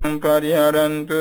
පරිහරන්තු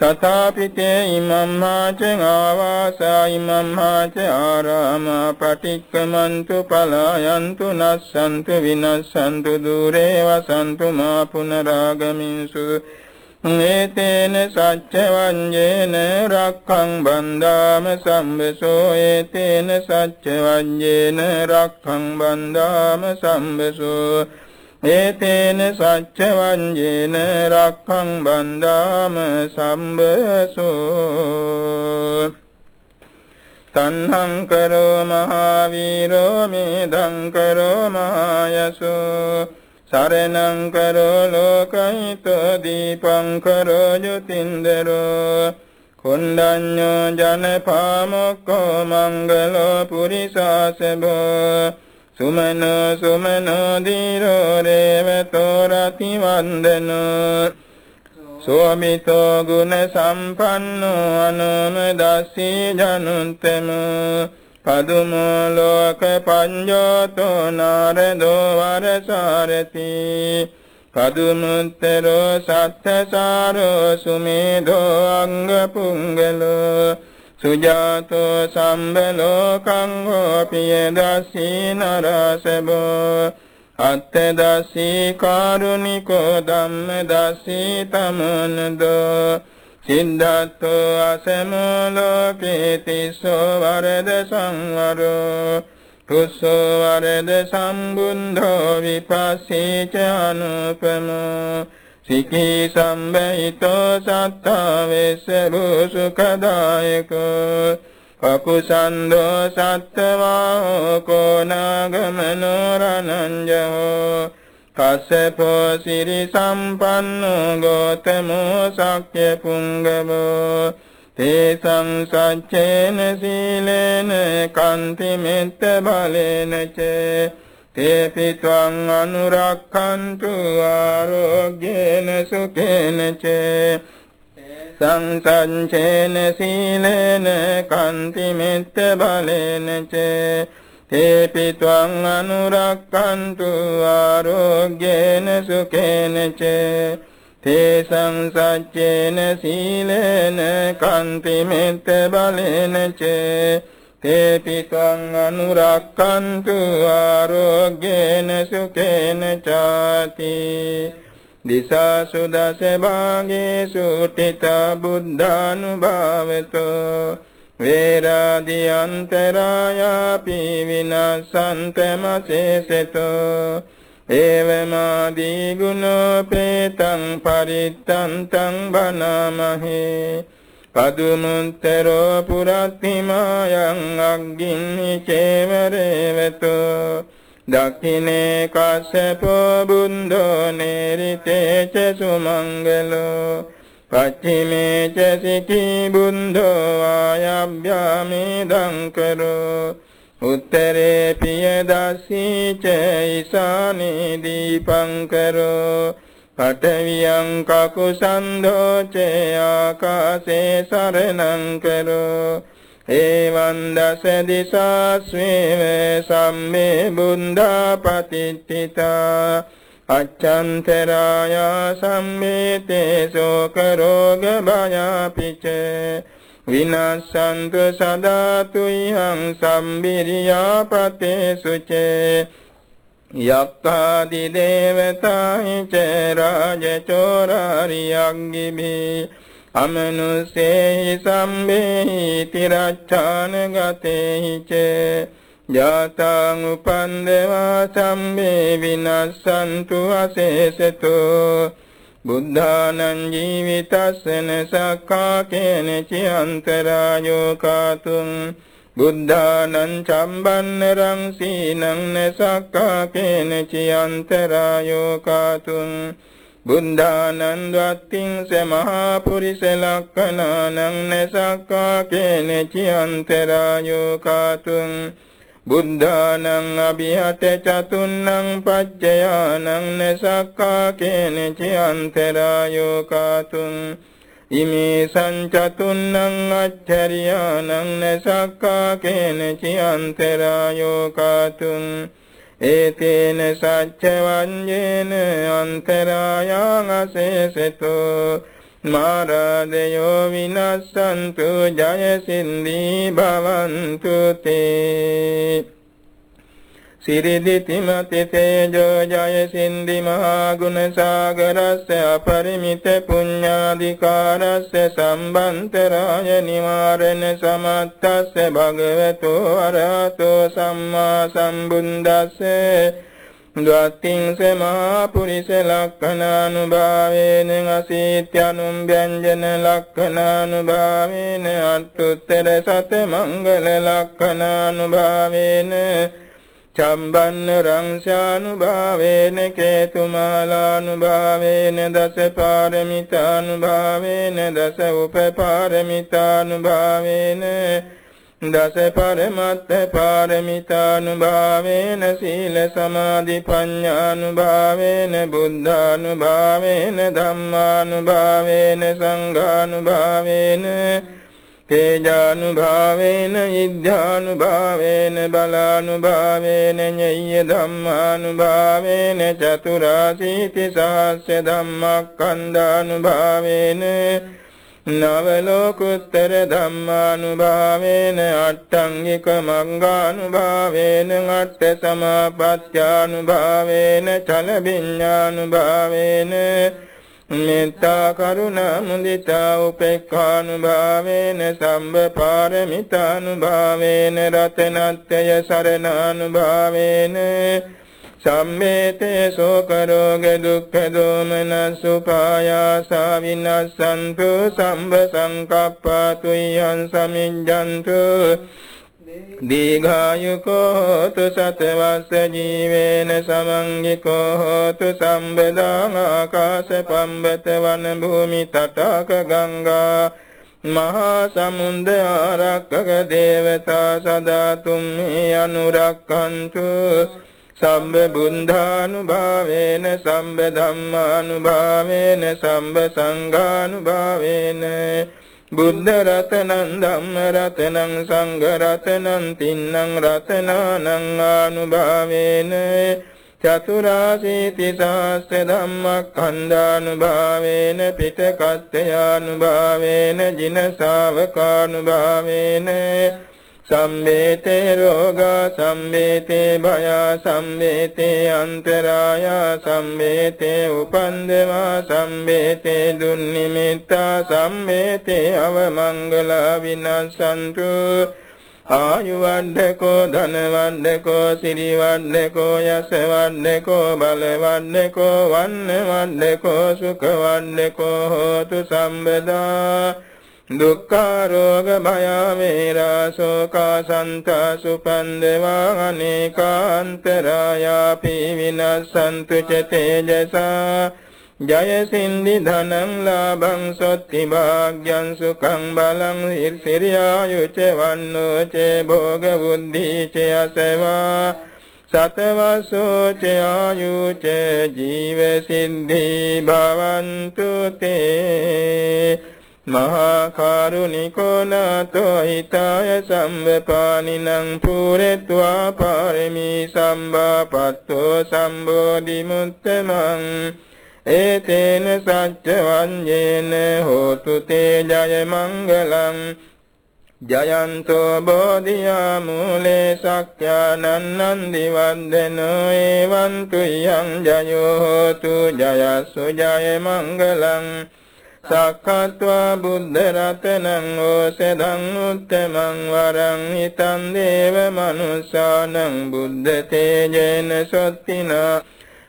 තථාපිතේ ඉමම්මාච ආවාසා ඉමම්මාච ආරාමා පටික්කමන්තු පලායන්තු නස්සන්තු විනස්සන්තු දුරේ වසන්තු මා පුනරාගමින්සු ඒතේන සච්ච වඤ්ඤේන රක්ඛං බන්දාම සම්බසෝ ඒතේන සච්ච වඤ්ඤේන රක්ඛං බන්දාම සම්බසෝ ඒතේන සච්ච වංජේන රක්ඛං බන්දාම සම්බසෝ තණ්හං කරෝ මහාවීරෝ මේදං කරෝ මහායසෝ සරණං කරෝ ලෝකහිතෝ දීපං කරෝ යුතින්දරෝ කුණ්ඩඤ්ඤෝ ජනපාමොක්ඛෝ මංගලෝ පුරිසාසබෝ සුමන සුමන දීරෝ රේවතෝ රති වන්දනෝ. සෝමිතෝ ගුණ සම්පන්නෝ අනුමදස්සී ජනුත්තම පදුම ලෝක පඤ්ඤෝතෝ නාරදෝ වරසාරති. පදුමුත්තරෝ සත්ථසාරෝ සුමේධෝ අංග පුංගලෝ. සුජාතෝ සම්බලෝකං හෝපිය දස්සී නරසබෝ. අත්ත දස්සී කාරුණිකෝ ධම්ම දස්සී තමනදෝ. සිද්ධාත්තෝ අසමෝ ලෝකේ තිස්සෝ වරද සංවරෝ. කුස්සෝ වරද සම්බුද්ධෝ විපස්සී ච අනුපමෝ. සිකී සම්බහිතෝ සත්තා වෙස්ස සුඛදායකෝ. කකුසන්தோ සත්තවා කෝනාගමනෝ රණංජෝ කස්සපෝ සිරි සම්පන්නෝ ගෝතමෝ සක්්‍ය පුංගමෝ තේසං සච්චේන සීලේන කන්ති මෙත්ත බලේන චේ. තේපි ත්වං අනුරක්ඛන්තු ආරෝග්‍යේන සුඛේන චේ සංසංචේන සීලේන කන්ති මෙත්ත බලේන චේ තේපි ත්වං අනුරක්ඛන්තු ආරෝග්‍යේන සුඛේන චේ තේසං සච්චේන සීලේන කන්ති මෙත්ත බලේන චේ තේපි ත්වං අනුරක්ඛන්තු ආරෝග්‍යේන සුඛේන චාති දිසාසු දස භාගේසු ඨිත බුද්ධානුභාවතෝ වේරාදි අන්තරායාපි විනසන්තමසේසතෝ ඒවමාදී ගුණෝපේතං පරිත්තන්තං බනමහේ පදුමුත්තරෝ පුරත්තිමායං අග්ගින්නි චේවරේවතෝ දක්ඛිනේ කස්සපෝ බුද්ධෝ නේරිතේ ච සුමංගලෝ. පච්චිමේ ච සිකී බුද්ධෝ ආයබ්භාමේ දංකරෝ. උත්තරේ පිය දස්සී ච ඊසානේ දීපංකරෝ. පඨවියං කකුසන්ධෝ ච ආකාසේ සරණං කරෝ. එවං දස දිසාස්වේව සම්මේ බුද්ධා පතිත්ථිතා අච්ඡන්තරාය සම්මේතේ ශෝක රෝග භයාපිච. විනස්සන්තු සදාතු යං සම්බිරියා පතේසුචේ යක්ඛාදි දේවතායි ච රාජ චෝරාරියංගිමේ. අමනුස්සේහි සම්බේහි තිරච්ඡාන ගතේහි ච. ජාතං උපන්දවා සම්බේ විනස්සන්තු අසේසතු. බුද්ධානං ජීවිතස්සන සක්කා කේන චියන්තරායෝ කාතුං. බුද්ධානං චම්බන්නරං සීනං නසක්කා කේන චියන්තරායෝ කාතුං බුද්ධානං වත්තිං සමහා පුරිස ලක්ඛනානං නසක්කා කේනචි අන්තරායෝ කාතුං බුද්ධානං අභිහත චතුන්නං පච්චයානං නසක්කා කේනචි අන්තරායෝ කාතුං ඉමේ සංචතුන්නං අච්චරියානං නසක්කා කේනචි අන්තරායෝ කාතුං ඒතේන සච්ච වඤ්ඤේන අන්තරායං අසේසතෝ මාරාදයෝ විනස්සන්තු ජය සින්දී භවන්තු තේ සිරිදිතිමති තේජෝ ජය සින්දි මහා ගුණ සාගරස්ස අපරිමිත පුඤ්ඤාධිකාරස්ස සම්බන්තරාය නිවාරණ සමත්තස්ස භගවතු අරහතෝ සම්මා සම්බුද්දස්ස ද්වත්තිං සමා පුරිස ලක්ඛනානුභාවේන අසීත්‍යනුම් ව්‍යංජන ලක්ඛනානුභාවේන අත්තුත්තර සත මංගල ලක්ඛනානුභාවේන චම්බන්න රංශානුභාවේන කේතුමාලානුභාවේන දස පාරමිතානුභාවේන දස උපපාරමිතානුභාවේන දස පරමත්ත පාරමිතානුභාවේන සීල සමාධි පඤ්ඤානුභාවේන බුද්ධානුභාවේන ධම්මානුභාවේන සංඝානුභාවේන තේජානුභාවේන ඉද්ධානුභාවේන බලානුභාවේන ඤය්‍ය ධම්මානුභාවේන චතුරාසීති සහස්ස ධම්මක්ඛන්ධානුභාවේන නව ලෝකුත්තර ධම්මානුභාවේන අට්ඨංගික මංගානුභාවේන අට්ඨ සමාපත්‍යානුභාවේන චල විඤ්ඤානුභාවේන මෙත්තා කරුණා මුදිතා උපේක්ඛානුභාවේන සම්බ පාරමිතානුභාවේන රතනත්ත්‍ය සරණානුභාවේන සම්මේතේ ශෝක රෝග දුක්ඛ දෝමන සුපායාසා විනස්සන්තු සම්බ සංකප්පතු යං සමිඤ්ඤන්තු දීඝායුකෝ හෝතු සතවස්ස ජීවේන සමංගිකෝ හෝතු සම්බදාං ආකාශ පම්බත වන භූමි තටාක ගංගා මහා සමුන්ද ආරක්කක දේවතා සදා තුම්හි අනුරක්කන්තු සම්බ බුද්ධානුභාවේන සම්බ ධම්මානුභාවේන සම්බ සංඝානුභාවේන බුද්ධ රතනං ධම්ම රතනං සංඝ රතනං තින්නං රතනානං ආනුභාවේන චතුරාසීති සහස්ස ධම්මක්ඛන්ධානුභාවේන පිටකත්ත්‍යානුභාවේන ජින ශාවකානුභාවේන සම්මේතේ රෝගා සම්මේතේ භය සම්මේතේ අන්තරාය සම්මේතේ උපන්දවා සම්මේතේ දුන්නිමිත්තා සම්මේතේ අවමංගල විනසන්තු. ආයු වණ්ඩකෝ ධන වණ්ඩකෝ සිරි වණ්ඩකෝ යස වණ්ඩකෝ බල වණ්ඩකෝ වන්න වණ්ඩකෝ සුඛ වණ්ඩකෝ හෝතු සම්බදා. දුක්ඛාරෝග භය වේරා ශෝකා සන්තා සුපන්දවා අනේකාන්තරායාපි විනස්සන්තු ච තේජසා ජය සින්දි ධනං ලාභං සොත්ති භාග්‍යං සුඛං බලං හිර්සිරියායුච වන්නෝ ච භෝග බුද්ධි ච අසවා සතවසෝ ච ආයුච ජීව සිද්ධි භවන්තු තේ මහා කරුණිකෝ නාතෝ හිතාය සම්වපානිනං පුරෙත්වා පාරමී සම්බාපත්තෝ සම්බෝධි මුත්තමං ඒතේන සච්ච වඤ්ඤේන හෝතු තේ ජය මංගලං ජයන්තෝ බෝධියා මූලේ සක්ඛානන්නන්දි වන්දනෝ එවං තුයං ජයෝ හෝතු ජයසු ජය මංගලං සක්කත්වා බුද්ධ රතනං ඕසදං උත්තමං වරං හිතං දේව මනුස්සානං බුද්ධ තේජේන සොත්තිනා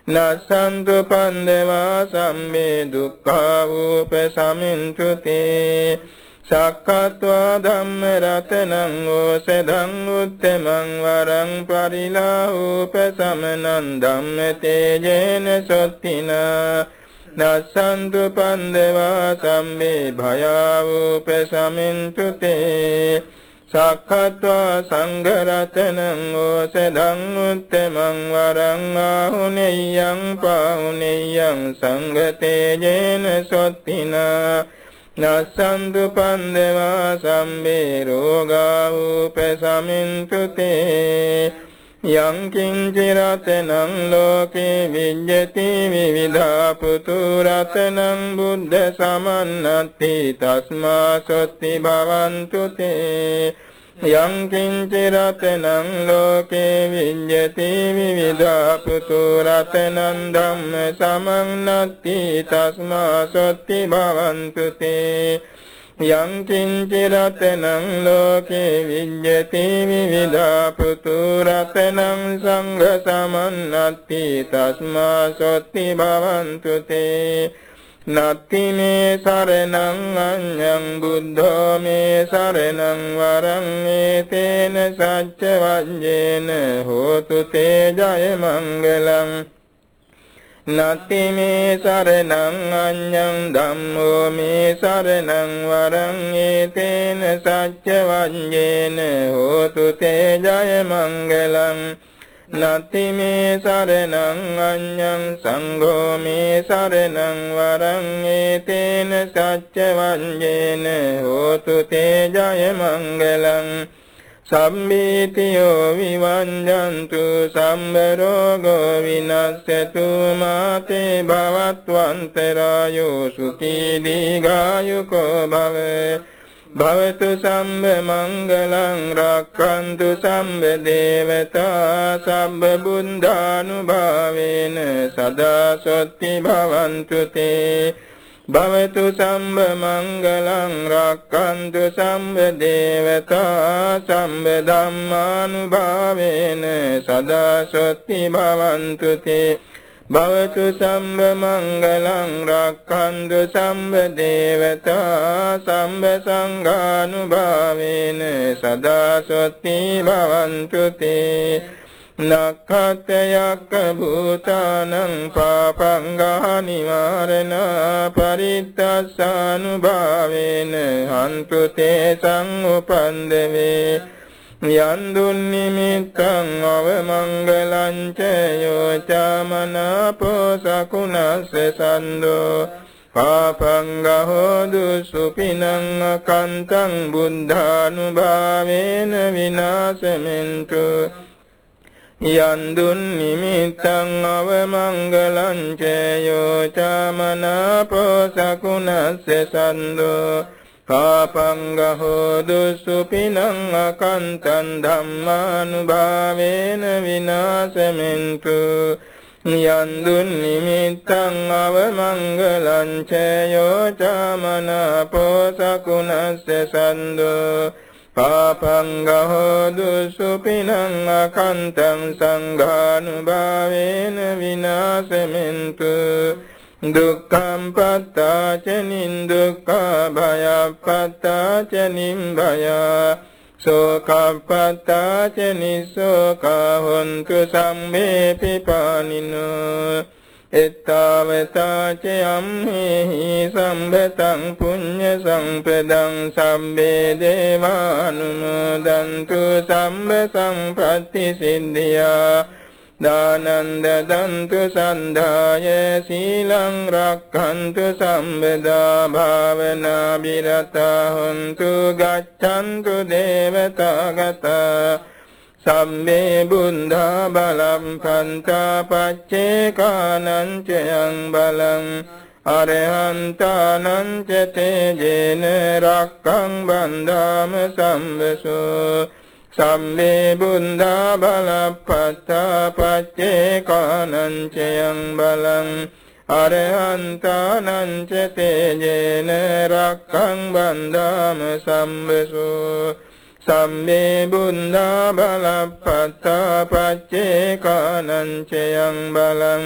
නසන්තු පන්දවා සම්මේ දුක්ඛා වූප සමින්තු තේ සක්කත්වා ධම්ම රතනං ඕසදං උත්තමං වරං පරිලාහූප සමනං ධම්ම තේජේන සොත්තිනා නස්සන්තු පන්දවා සම්මේ භයාවූපසමින්තු තේ සක්ඛත්වා සංඝරතනං ඕසදං උත්තමං වරං ආහුනේයං පාහුනේයං සංඝතේජේන සොත්තිනා. නස්සන්තු පන්දවා සම්මේ රෝගා උපසමින්තු තේ යං කිංචි රතනං ලෝකේ විඤ්ඤති විවිධා පුතු රතනං බුද්ධ සමන්නති තස්මා සොත්ති භවන්තු තේ යං කිංචි රතනං ලෝකේ විඤ්ඤති විවිධා පුතු රතනං ධම්ම සමන්නති තස්මා සොත්ති භවන්තු තේ යං කිංචි රතනං ලෝකේ විඤ්ඤති විවිධා පුතු රතනං සංඝ සමන්නත්ති තස්මා සොත්ති භවන්තු තේ. නත්ති මේ සරණං අඤ්ඤං බුද්ධෝ මේ සරණං වරං ඒතේන සච්ච වඤ්ඤේන හෝතු තේ ජය මංගලං. නත්ති මේ සරණං අඤ්ඤං ධම්මෝ මේ සරණං වරං ඒතේන සච්ච වඤ්ඤේන හෝතු තේ ජය මංගලං නත්ති මේ සරණං අඤ්ඤං සංඝෝ මේ සරණං වරං ඒතේන සච්ච වඤ්ඤේන හෝතු තේ ජය මංගලං සම්මීතියෝ විවංජන්තු සම්බරෝගෝ විනස්සතු මාතේ භවත්වන්තරායෝ සුඛී දීඝායුකෝ භවේ. භවතු සම්බ මංගලං රක්ඛන්තු සම්බ දේවතා සම්බ බුද්ධානුභාවේන සදා සොත්ති භවන්තු තේ. භවතු සම්බ මංගලං රක්칸තු සම්බ දේවතා සම්බ ධම්මානුභාවේන සදා සොත්ති භවන්තු තේ. භවතු සම්බ මංගලං රක්칸තු සම්බ දේවතා සම්බ සංඝානුභාවේන සදා සොත්ති භවන්තු තේ. නක්ඛතයක්ක භූතානං පාපංගා නිවාරණ පරිත්තස්සානුභාවේන හන්තු තේසං උපන්දවේ යන්දුන් නිමිත්තං අවමංගලං ච යෝචාමනාපෝ සකුණස්ස සන්தோ පාපංගහෝ දුසුපිනං අකන්තං බුද්ධානුභාවේන විනාශෙන්තු යන්දුන් නිමිත්තං අවමංගලං චයෝ චාමනාපෝ සකුණස්ස සන්தோ කාපංගහෝ දුසුපිනං අකන්තං ධම්මානුභාවේන විනාශෙන්තු යන්දුන් නිමිත්තං අවමංගලං චයෝ චාමනාපෝ සකුණස්ස සන්தோ පාපංගහෝ දුසුපිනං අකන්තං සංඝානුභාවේන විනාශෙන්තු දුක්ඛං පත්තාච නින්දුක්ඛා භයප්පත්තාච නිම්භය. සෝකප්පත්තාච නිසෝකා හොන්තු සම්මේ පිපානිනෝ. එත්තාවතාච යම්හි සම්බතං පුඤ්ඤ සම්පදං සම්බේ දේවානුමෝදන්තු සම්බ සම්පත්ති සිද්ධියා. දානන්ද දන්තු සන්ධාය සීලං රක්ඛන්තු සම්බදා භාවනා බිරතා හොන්තු ගච්ඡන්තු දේවතාගතා සම්මේ බුද්ධා බලම් පන්තා පච්චේකානං චයං බලං අරහන්තානං ච තේජේන රක්ඛං බන්ධාම සම්බසෝ සම්මේ බුද්ධා බලප්පත්තා පච්චේකානං චයං බලං අරහන්තානං ච තේජේන රක්ඛං බන්ධාම සම්බසෝ සම්මේ බුද්ධා බලප්පත්තා පච්චේකානංචයං බලං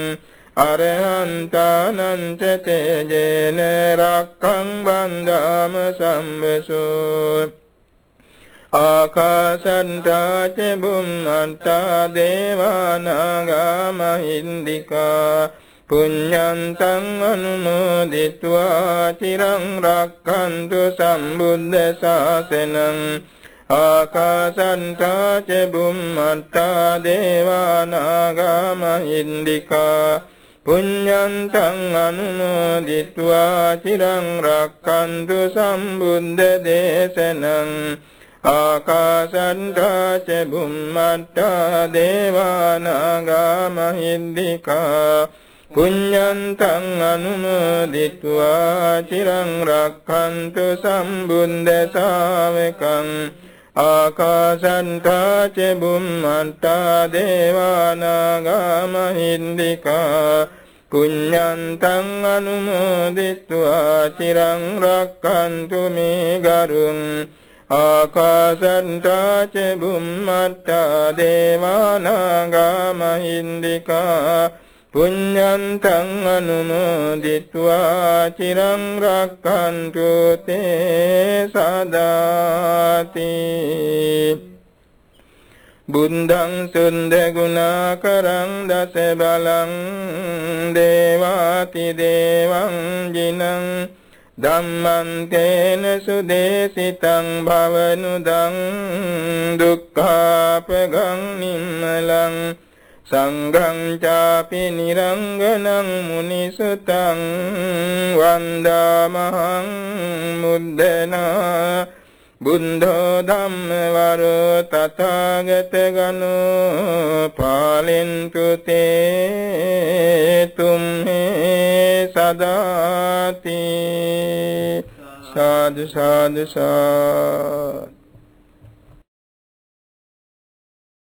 අරහන්තානංච තේජේන රක්ඛං බන්ධාම සම්බසෝ ආකාසන්තා ච බුම්මන්තා දේවානාගා මහින්దికා පුඤ්ඤන්තං අනුමෝදිत्वा চিරං රක්ඛන්තු සම්බුද්ධ ශාසනං ආකාසන්තා ච බුම්මත්තා දේවානාගාම ඉන්දිකා පුඤ්ඤන්තං අනුමෝදිත්වා චිරං රක්칸තු සම්බුද්ධ දේශනං ආකාසන්තා ච බුම්මත්තා දේවානාගාම ඉන්දිකා පුඤ්ඤන්තං අනුමෝදිත්වා චිරං රක්칸තු සම්බුද්ධ ශාවකං ආකාශන්තා ච බුම්මන්තා දේවානාගා මහින්దికා පුඤ්ඤන්තං අනුමෝදිත්වා චිරං රක්칸තු මේ ගරුං ආකාශන්තා ච බුම්මන්තා දේවානාගා මහින්దికා පුඤ්ඤන්තං අනුමෝදිत्वा චිරං රක්ඛන්තු තේ සදාති. බුද්ධං සුන්ද ගුණාකරං දස බලං දේවාති දේවං ජිනං ධම්මං තේන සුදේසිතං භවනුදං දුක්ඛාපගං නිම්මලං සංඝං චාපි නිරංගනං මුනිසුතං වන්දාමහං මුද්දනා බුද්ධෝ ධම්ම වරෝ තථාගත ගනෝ පාලෙන්තු තේ තුම්හේ සදාති සාදු සාදු සාදු